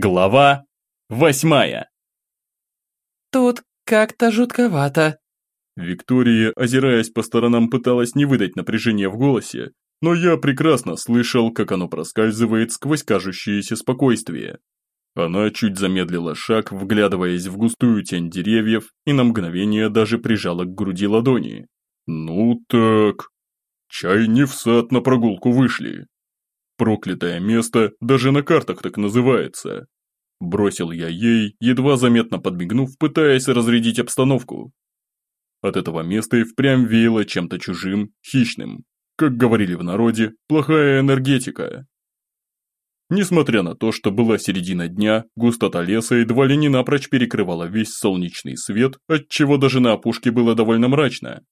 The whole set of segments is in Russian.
Глава восьмая. Тут как-то жутковато. Виктория, озираясь по сторонам, пыталась не выдать напряжения в голосе, но я прекрасно слышал, как оно проскальзывает сквозь кажущееся спокойствие. Она чуть замедлила шаг, вглядываясь в густую тень деревьев, и на мгновение даже прижала к груди ладони. «Ну так...» «Чай не в сад на прогулку вышли. Проклятое место даже на картах так называется. Бросил я ей, едва заметно подмигнув, пытаясь разрядить обстановку. От этого места и впрямь веяло чем-то чужим, хищным. Как говорили в народе, плохая энергетика. Несмотря на то, что была середина дня, густота леса едва ли не напрочь перекрывала весь солнечный свет, отчего даже на опушке было довольно мрачно.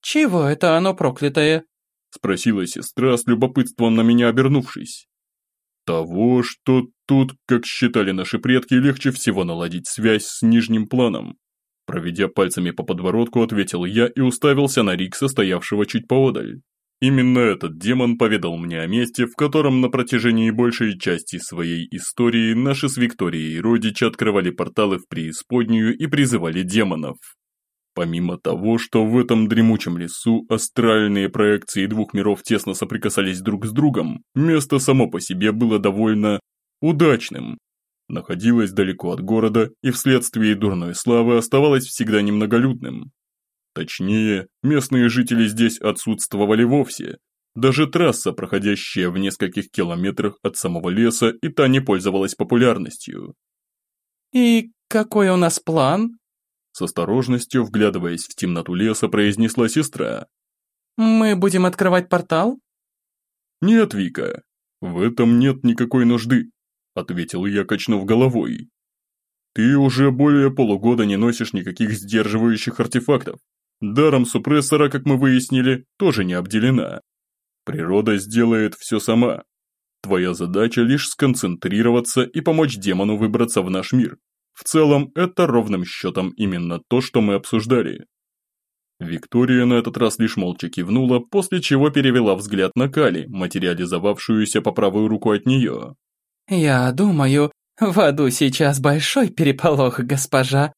«Чего это оно проклятое?» Спросила сестра с любопытством на меня обернувшись. Того, что тут, как считали наши предки, легче всего наладить связь с нижним планом. Проведя пальцами по подбородку, ответил я и уставился на Рикса, стоявшего чуть поодаль. Именно этот демон поведал мне о месте, в котором на протяжении большей части своей истории наши с Викторией родичи открывали порталы в преисподнюю и призывали демонов. Помимо того, что в этом дремучем лесу астральные проекции двух миров тесно соприкасались друг с другом, место само по себе было довольно удачным. Находилось далеко от города и вследствие дурной славы оставалось всегда немноголюдным. Точнее, местные жители здесь отсутствовали вовсе. Даже трасса, проходящая в нескольких километрах от самого леса, и та не пользовалась популярностью. «И какой у нас план?» С осторожностью, вглядываясь в темноту леса, произнесла сестра. «Мы будем открывать портал?» «Нет, Вика, в этом нет никакой нужды», ответил я, качнув головой. «Ты уже более полугода не носишь никаких сдерживающих артефактов. Даром супрессора, как мы выяснили, тоже не обделена. Природа сделает все сама. Твоя задача лишь сконцентрироваться и помочь демону выбраться в наш мир. В целом, это ровным счетом именно то, что мы обсуждали. Виктория на этот раз лишь молча кивнула, после чего перевела взгляд на Кали, материализовавшуюся по правую руку от нее. «Я думаю, в аду сейчас большой переполох, госпожа».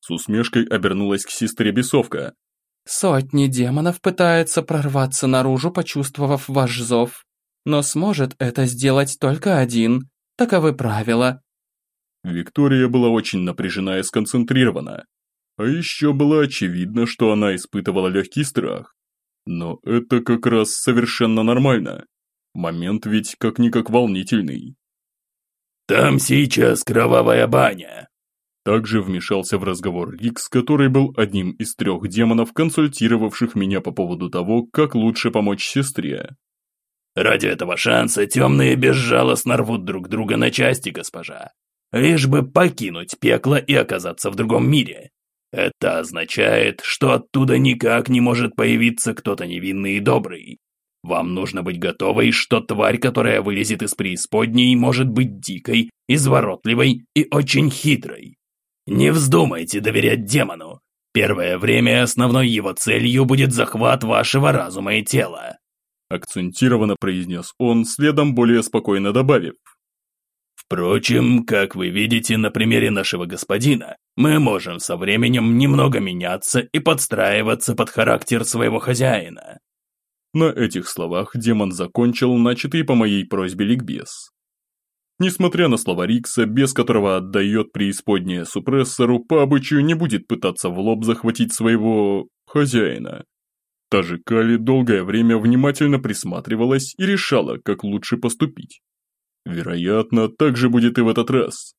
С усмешкой обернулась к сестре бесовка. «Сотни демонов пытаются прорваться наружу, почувствовав ваш зов. Но сможет это сделать только один. Таковы правила. Виктория была очень напряжена и сконцентрирована. А еще было очевидно, что она испытывала легкий страх. Но это как раз совершенно нормально. Момент ведь как-никак волнительный. «Там сейчас кровавая баня!» Также вмешался в разговор Рикс, который был одним из трех демонов, консультировавших меня по поводу того, как лучше помочь сестре. «Ради этого шанса темные безжалостно рвут друг друга на части, госпожа лишь бы покинуть пекло и оказаться в другом мире. Это означает, что оттуда никак не может появиться кто-то невинный и добрый. Вам нужно быть готовой, что тварь, которая вылезет из преисподней, может быть дикой, изворотливой и очень хитрой. Не вздумайте доверять демону. Первое время основной его целью будет захват вашего разума и тела. Акцентированно произнес он, следом более спокойно добавив. Впрочем, как вы видите на примере нашего господина, мы можем со временем немного меняться и подстраиваться под характер своего хозяина». На этих словах демон закончил начатый по моей просьбе ликбез. Несмотря на слова Рикса, без которого отдает преисподняя супрессору, по обычаю не будет пытаться в лоб захватить своего... хозяина. Та же Кали долгое время внимательно присматривалась и решала, как лучше поступить. Вероятно, так же будет и в этот раз.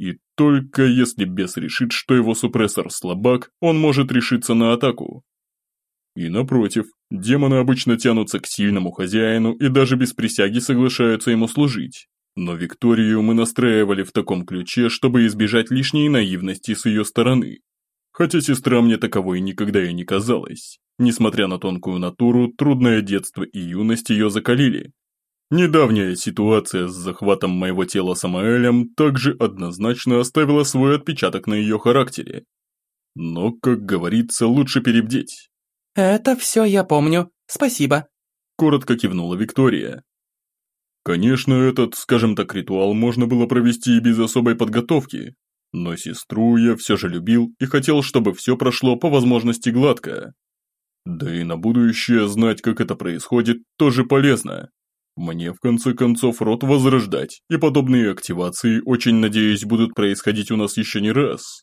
И только если бес решит, что его супрессор слабак, он может решиться на атаку. И напротив, демоны обычно тянутся к сильному хозяину и даже без присяги соглашаются ему служить. Но Викторию мы настраивали в таком ключе, чтобы избежать лишней наивности с ее стороны. Хотя сестра мне таковой никогда и не казалась. Несмотря на тонкую натуру, трудное детство и юность ее закалили, Недавняя ситуация с захватом моего тела Самаэлем также однозначно оставила свой отпечаток на ее характере. Но, как говорится, лучше перебдеть. «Это все я помню, спасибо», – коротко кивнула Виктория. Конечно, этот, скажем так, ритуал можно было провести и без особой подготовки, но сестру я все же любил и хотел, чтобы все прошло по возможности гладко. Да и на будущее знать, как это происходит, тоже полезно. Мне, в конце концов, рот возрождать, и подобные активации, очень надеюсь, будут происходить у нас еще не раз.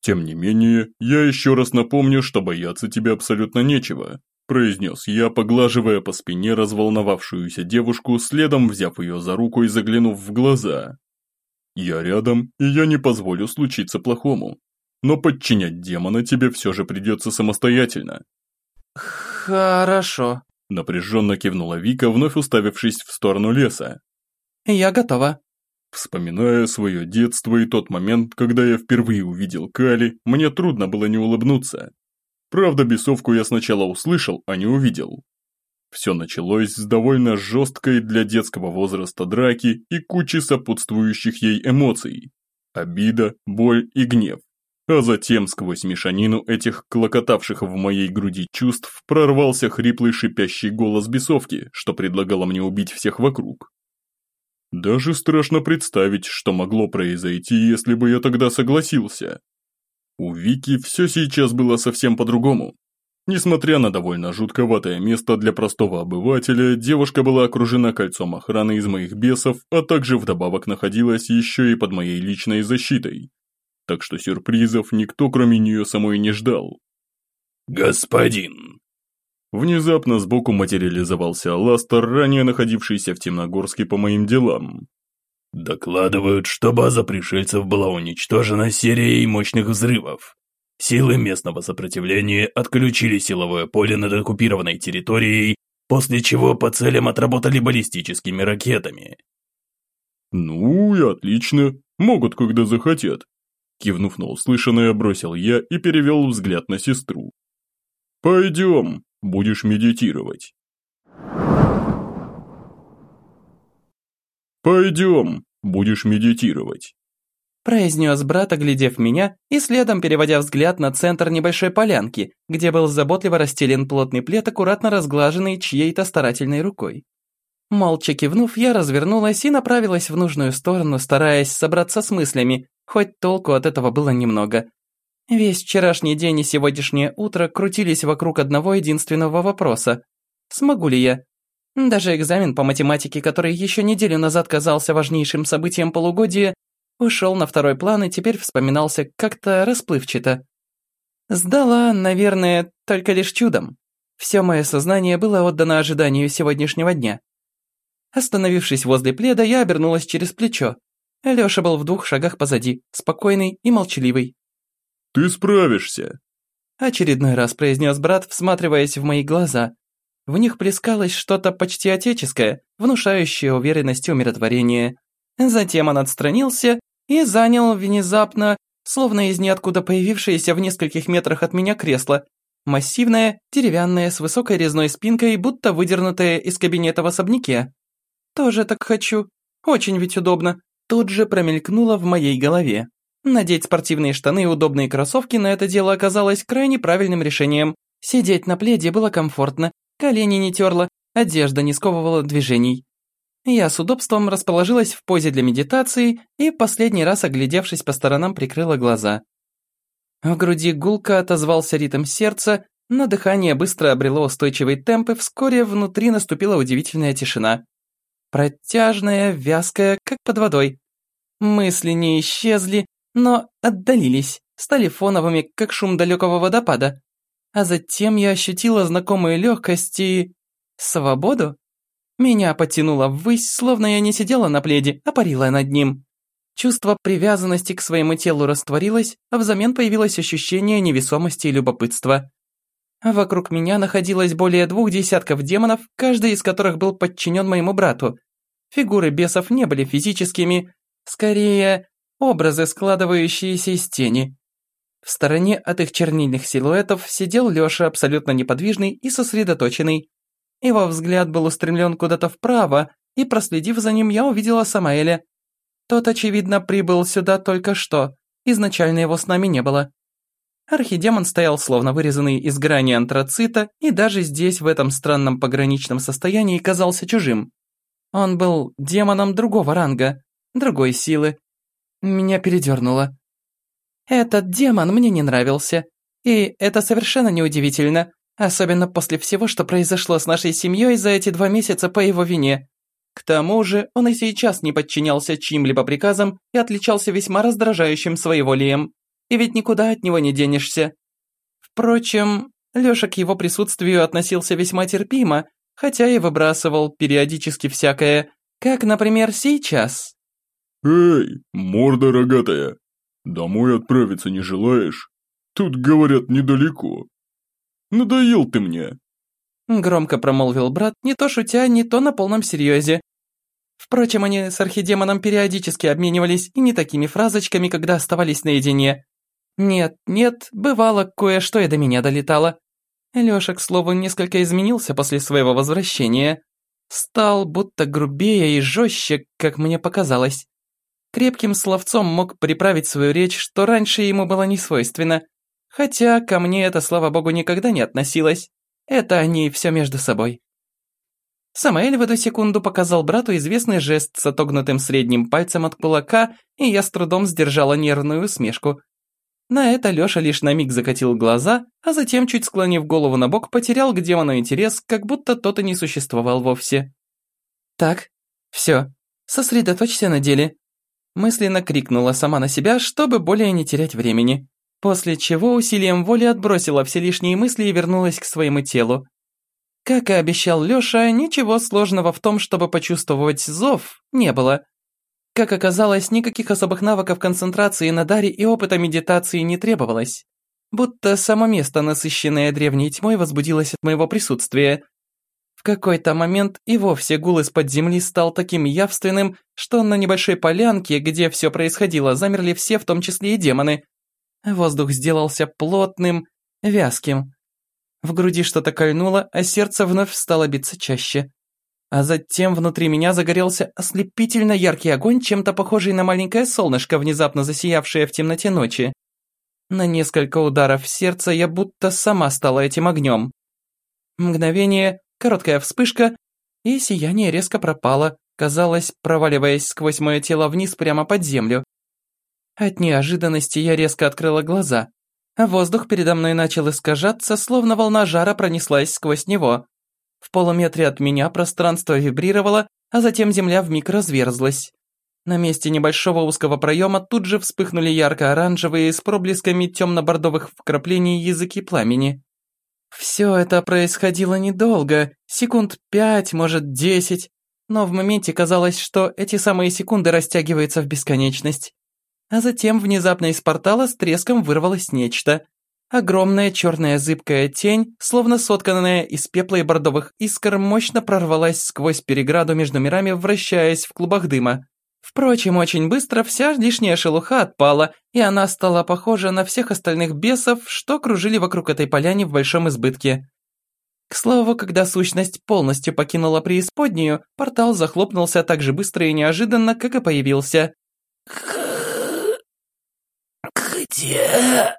Тем не менее, я еще раз напомню, что бояться тебе абсолютно нечего, произнес я, поглаживая по спине разволновавшуюся девушку, следом взяв ее за руку и заглянув в глаза. Я рядом, и я не позволю случиться плохому. Но подчинять демона тебе все же придется самостоятельно. Хорошо, напряженно кивнула Вика, вновь уставившись в сторону леса. Я готова. Вспоминая свое детство и тот момент, когда я впервые увидел Кали, мне трудно было не улыбнуться. Правда, бесовку я сначала услышал, а не увидел. Все началось с довольно жесткой для детского возраста драки и кучи сопутствующих ей эмоций. Обида, боль и гнев. А затем сквозь мешанину этих клокотавших в моей груди чувств прорвался хриплый шипящий голос бесовки, что предлагало мне убить всех вокруг. Даже страшно представить, что могло произойти, если бы я тогда согласился. У Вики все сейчас было совсем по-другому. Несмотря на довольно жутковатое место для простого обывателя, девушка была окружена кольцом охраны из моих бесов, а также вдобавок находилась еще и под моей личной защитой. Так что сюрпризов никто кроме нее самой не ждал. «Господин!» Внезапно сбоку материализовался Аластер, ранее находившийся в Темногорске по моим делам. Докладывают, что база пришельцев была уничтожена серией мощных взрывов. Силы местного сопротивления отключили силовое поле над оккупированной территорией, после чего по целям отработали баллистическими ракетами. «Ну и отлично, могут, когда захотят», Кивнув на услышанное, бросил я и перевел взгляд на сестру. «Пойдем, будешь медитировать». «Пойдем, будешь медитировать», произнес брат, оглядев меня и следом переводя взгляд на центр небольшой полянки, где был заботливо расстелен плотный плед, аккуратно разглаженный чьей-то старательной рукой. Молча кивнув, я развернулась и направилась в нужную сторону, стараясь собраться с мыслями, хоть толку от этого было немного. Весь вчерашний день и сегодняшнее утро крутились вокруг одного единственного вопроса. Смогу ли я даже экзамен по математике, который еще неделю назад казался важнейшим событием полугодия, ушел на второй план и теперь вспоминался как-то расплывчато. Сдала, наверное, только лишь чудом. Все мое сознание было отдано ожиданию сегодняшнего дня. Остановившись возле пледа, я обернулась через плечо. Лёша был в двух шагах позади, спокойный и молчаливый. «Ты справишься», – очередной раз произнес брат, всматриваясь в мои глаза, в них плескалось что-то почти отеческое, внушающее уверенность и умиротворение. Затем он отстранился и занял внезапно, словно из ниоткуда появившееся в нескольких метрах от меня кресло. Массивное, деревянное, с высокой резной спинкой, будто выдернутое из кабинета в особняке. «Тоже так хочу. Очень ведь удобно». Тут же промелькнуло в моей голове. Надеть спортивные штаны и удобные кроссовки на это дело оказалось крайне правильным решением. Сидеть на пледе было комфортно, колени не терла, одежда не сковывала движений. Я с удобством расположилась в позе для медитации и последний раз, оглядевшись по сторонам, прикрыла глаза. В груди гулко отозвался ритм сердца, но дыхание быстро обрело устойчивый темп, и вскоре внутри наступила удивительная тишина. Протяжная, вязкая, как под водой. Мысли не исчезли, но отдалились, стали фоновыми, как шум далекого водопада. А затем я ощутила знакомую легкость и... свободу. Меня потянуло ввысь, словно я не сидела на пледе, а парила над ним. Чувство привязанности к своему телу растворилось, а взамен появилось ощущение невесомости и любопытства. Вокруг меня находилось более двух десятков демонов, каждый из которых был подчинен моему брату. Фигуры бесов не были физическими, скорее, образы, складывающиеся из тени. В стороне от их чернильных силуэтов сидел Лёша абсолютно неподвижный и сосредоточенный. Его взгляд был устремлен куда-то вправо, и проследив за ним, я увидела Самаэля. Тот, очевидно, прибыл сюда только что, изначально его с нами не было. Архидемон стоял словно вырезанный из грани антрацита, и даже здесь, в этом странном пограничном состоянии, казался чужим. Он был демоном другого ранга, другой силы. Меня передернуло. Этот демон мне не нравился. И это совершенно неудивительно, особенно после всего, что произошло с нашей семьей за эти два месяца по его вине. К тому же он и сейчас не подчинялся чьим-либо приказам и отличался весьма раздражающим своеволием. И ведь никуда от него не денешься. Впрочем, Лёша к его присутствию относился весьма терпимо, хотя и выбрасывал периодически всякое, как, например, сейчас. «Эй, морда рогатая, домой отправиться не желаешь? Тут, говорят, недалеко. Надоел ты мне!» Громко промолвил брат, не то шутя, не то на полном серьезе. Впрочем, они с архидемоном периодически обменивались и не такими фразочками, когда оставались наедине. Нет, нет, бывало, кое-что и до меня долетало. Лёша, к слову, несколько изменился после своего возвращения. Стал будто грубее и жестче, как мне показалось. Крепким словцом мог приправить свою речь, что раньше ему было не свойственно. Хотя ко мне это, слава богу, никогда не относилось. Это они все между собой. Самаэль в эту секунду показал брату известный жест с отогнутым средним пальцем от кулака, и я с трудом сдержала нервную усмешку. На это Лёша лишь на миг закатил глаза, а затем, чуть склонив голову на бок, потерял к демону интерес, как будто тот и не существовал вовсе. «Так, всё, сосредоточься на деле», мысленно крикнула сама на себя, чтобы более не терять времени, после чего усилием воли отбросила все лишние мысли и вернулась к своему телу. Как и обещал Лёша, ничего сложного в том, чтобы почувствовать зов, не было. Как оказалось, никаких особых навыков концентрации на даре и опыта медитации не требовалось. Будто само место, насыщенное древней тьмой, возбудилось от моего присутствия. Какой-то момент и вовсе гул из-под земли стал таким явственным, что на небольшой полянке, где все происходило, замерли все, в том числе и демоны. Воздух сделался плотным, вязким. В груди что-то кольнуло, а сердце вновь стало биться чаще. А затем внутри меня загорелся ослепительно яркий огонь, чем-то похожий на маленькое солнышко, внезапно засиявшее в темноте ночи. На несколько ударов сердца я будто сама стала этим огнем. Мгновение, короткая вспышка, и сияние резко пропало, казалось, проваливаясь сквозь мое тело вниз прямо под землю. От неожиданности я резко открыла глаза воздух передо мной начал искажаться, словно волна жара пронеслась сквозь него. В полуметре от меня пространство вибрировало, а затем земля вмиг разверзлась. На месте небольшого узкого проема тут же вспыхнули ярко-оранжевые с проблесками темно-бордовых вкраплений языки пламени. Все это происходило недолго, секунд пять, может десять, но в моменте казалось, что эти самые секунды растягиваются в бесконечность. А затем внезапно из портала с треском вырвалось нечто. Огромная черная зыбкая тень, словно сотканная из пепла и бордовых искр, мощно прорвалась сквозь переграду между мирами, вращаясь в клубах дыма. Впрочем, очень быстро вся лишняя шелуха отпала, и она стала похожа на всех остальных бесов, что кружили вокруг этой поляне в большом избытке. К слову, когда сущность полностью покинула преисподнюю, портал захлопнулся так же быстро и неожиданно, как и появился. «Где?»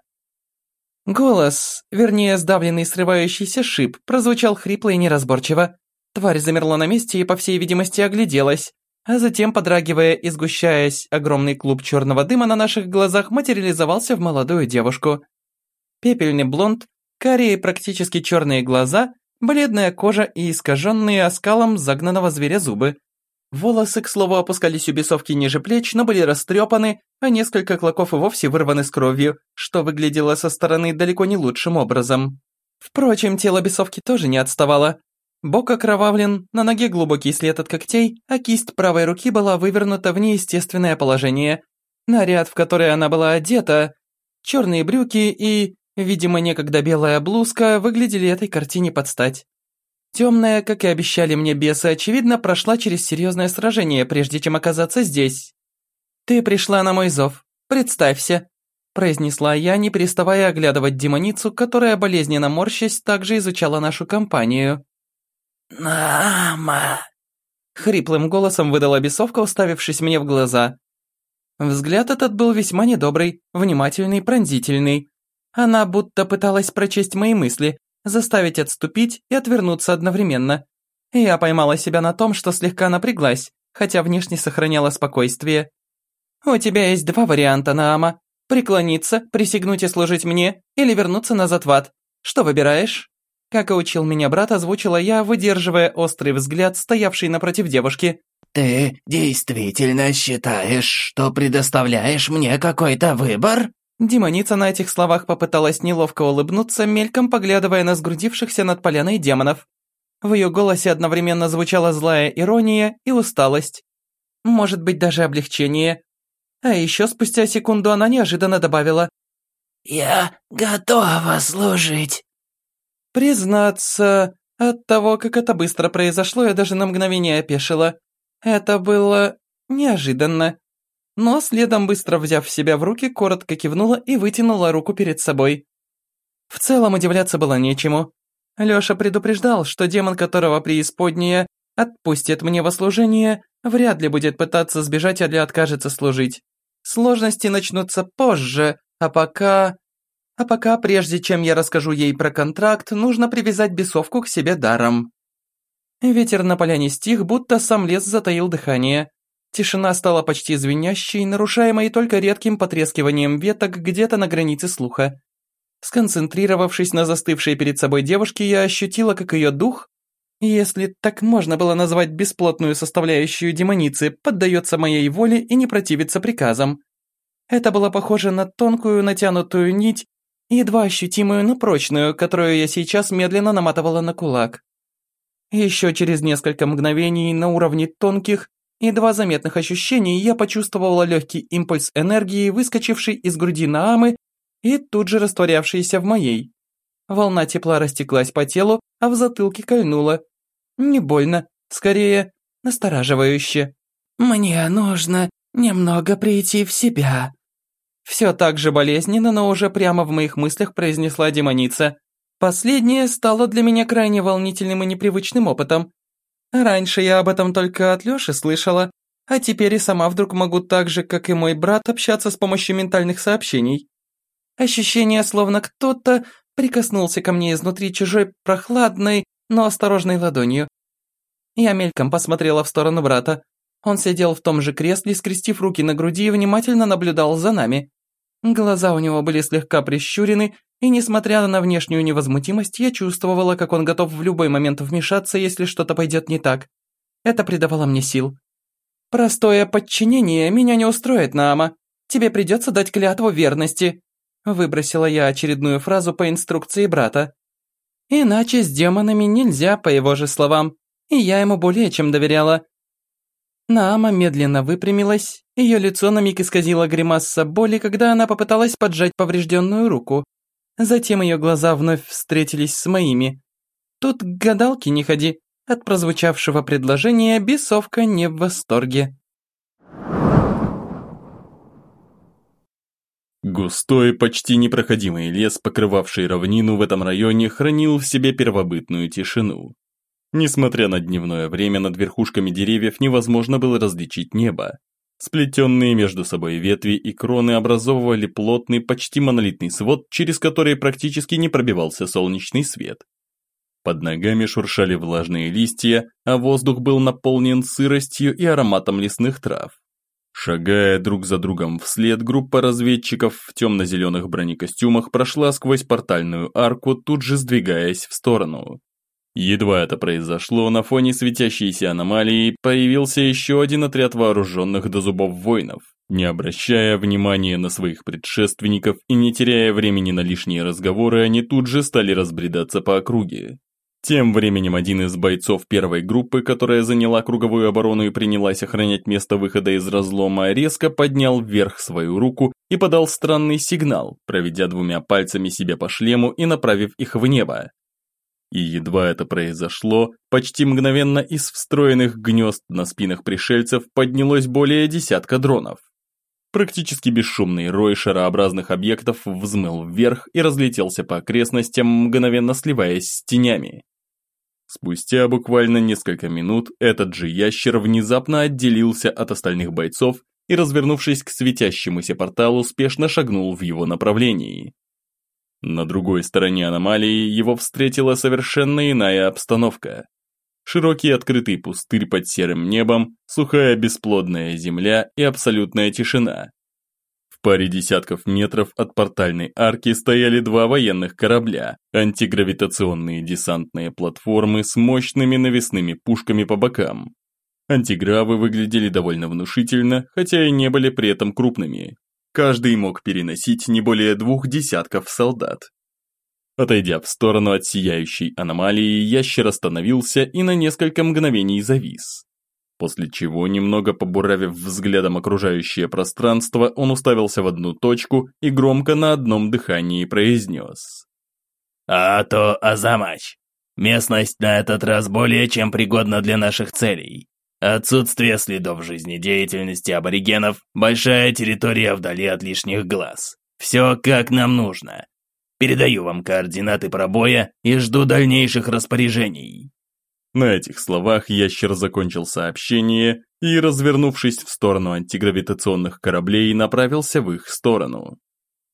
Голос, вернее сдавленный срывающийся шип, прозвучал хрипло и неразборчиво. Тварь замерла на месте и, по всей видимости, огляделась, а затем, подрагивая и сгущаясь, огромный клуб черного дыма на наших глазах материализовался в молодую девушку. Пепельный блонд, карие практически черные глаза, бледная кожа и искаженные оскалом загнанного зверя зубы. Волосы, к слову, опускались у бесовки ниже плеч, но были растрепаны, а несколько клоков и вовсе вырваны с кровью, что выглядело со стороны далеко не лучшим образом. Впрочем, тело бесовки тоже не отставало. Бок окровавлен, на ноге глубокий след от когтей, а кисть правой руки была вывернута в неестественное положение. Наряд, в который она была одета, черные брюки и, видимо, некогда белая блузка выглядели этой картине под стать. Темная, как и обещали мне бесы, очевидно, прошла через серьезное сражение, прежде чем оказаться здесь. «Ты пришла на мой зов. Представься», – произнесла я, не переставая оглядывать демоницу, которая, болезненно морщась, также изучала нашу компанию. «Нама!» – хриплым голосом выдала бесовка, уставившись мне в глаза. Взгляд этот был весьма недобрый, внимательный, пронзительный. Она будто пыталась прочесть мои мысли, заставить отступить и отвернуться одновременно. Я поймала себя на том, что слегка напряглась, хотя внешне сохраняла спокойствие. «У тебя есть два варианта, Наама. Преклониться, присягнуть и служить мне, или вернуться назад в ад. Что выбираешь?» Как и учил меня брат, озвучила я, выдерживая острый взгляд, стоявший напротив девушки. «Ты действительно считаешь, что предоставляешь мне какой-то выбор?» Демоница на этих словах попыталась неловко улыбнуться, мельком поглядывая на сгрудившихся над поляной демонов. В ее голосе одновременно звучала злая ирония и усталость. Может быть, даже облегчение. А еще спустя секунду она неожиданно добавила. «Я готова служить». Признаться, от того, как это быстро произошло, я даже на мгновение опешила. Это было неожиданно. Но следом, быстро взяв себя в руки, коротко кивнула и вытянула руку перед собой. В целом удивляться было нечему. Лёша предупреждал, что демон, которого преисподняя отпустит мне во служение, вряд ли будет пытаться сбежать или откажется служить. Сложности начнутся позже, а пока... А пока, прежде чем я расскажу ей про контракт, нужно привязать бесовку к себе даром. Ветер на поляне стих, будто сам лес затаил дыхание. Тишина стала почти звенящей, нарушаемой только редким потрескиванием веток где-то на границе слуха. Сконцентрировавшись на застывшей перед собой девушке, я ощутила, как ее дух, если так можно было назвать бесплотную составляющую демоницы, поддается моей воле и не противится приказам. Это было похоже на тонкую натянутую нить, едва ощутимую, но прочную, которую я сейчас медленно наматывала на кулак. Еще через несколько мгновений на уровне тонких, едва заметных ощущений я почувствовала легкий импульс энергии, выскочивший из груди Наамы и тут же растворявшийся в моей. Волна тепла растеклась по телу, а в затылке кольнула. Не больно, скорее настораживающе. «Мне нужно немного прийти в себя», все так же болезненно, но уже прямо в моих мыслях произнесла демоница. Последнее стало для меня крайне волнительным и непривычным опытом. Раньше я об этом только от Лёши слышала, а теперь и сама вдруг могу так же, как и мой брат, общаться с помощью ментальных сообщений. Ощущение, словно кто-то прикоснулся ко мне изнутри чужой прохладной, но осторожной ладонью. Я мельком посмотрела в сторону брата. Он сидел в том же кресле, скрестив руки на груди и внимательно наблюдал за нами. Глаза у него были слегка прищурены, и несмотря на внешнюю невозмутимость, я чувствовала, как он готов в любой момент вмешаться, если что-то пойдет не так. Это придавало мне сил. «Простое подчинение меня не устроит, Наама. Тебе придется дать клятву верности», выбросила я очередную фразу по инструкции брата. «Иначе с демонами нельзя, по его же словам, и я ему более чем доверяла. Наама медленно выпрямилась, ее лицо на миг исказило гримаса боли, когда она попыталась поджать поврежденную руку. Затем ее глаза вновь встретились с моими. Тут к гадалке не ходи. От прозвучавшего предложения бесовка не в восторге. Густой, почти непроходимый лес, покрывавший равнину в этом районе, хранил в себе первобытную тишину. Несмотря на дневное время, над верхушками деревьев невозможно было различить небо. Сплетенные между собой ветви и кроны образовывали плотный, почти монолитный свод, через который практически не пробивался солнечный свет. Под ногами шуршали влажные листья, а воздух был наполнен сыростью и ароматом лесных трав. Шагая друг за другом вслед, группа разведчиков в темно-зеленых бронекостюмах прошла сквозь портальную арку, тут же сдвигаясь в сторону. Едва это произошло, на фоне светящейся аномалии появился еще один отряд вооруженных до зубов воинов. Не обращая внимания на своих предшественников и не теряя времени на лишние разговоры, они тут же стали разбредаться по округе. Тем временем один из бойцов первой группы, которая заняла круговую оборону и принялась охранять место выхода из разлома, резко поднял вверх свою руку и подал странный сигнал, проведя двумя пальцами себе по шлему и направив их в небо. И едва это произошло, почти мгновенно из встроенных гнезд на спинах пришельцев поднялось более десятка дронов. Практически бесшумный рой шарообразных объектов взмыл вверх и разлетелся по окрестностям, мгновенно сливаясь с тенями. Спустя буквально несколько минут этот же ящер внезапно отделился от остальных бойцов и, развернувшись к светящемуся порталу, спешно шагнул в его направлении. На другой стороне аномалии его встретила совершенно иная обстановка. широкий открытый пустырь под серым небом, сухая бесплодная земля и абсолютная тишина. В паре десятков метров от портальной арки стояли два военных корабля, антигравитационные десантные платформы с мощными навесными пушками по бокам. Антигравы выглядели довольно внушительно, хотя и не были при этом крупными. Каждый мог переносить не более двух десятков солдат. Отойдя в сторону от сияющей аномалии, ящер остановился и на несколько мгновений завис. После чего, немного побуравив взглядом окружающее пространство, он уставился в одну точку и громко на одном дыхании произнес. «А то Азамач, местность на этот раз более чем пригодна для наших целей. Отсутствие следов жизнедеятельности аборигенов, большая территория вдали от лишних глаз. Все как нам нужно. Передаю вам координаты пробоя и жду дальнейших распоряжений». На этих словах ящер закончил сообщение и, развернувшись в сторону антигравитационных кораблей, направился в их сторону.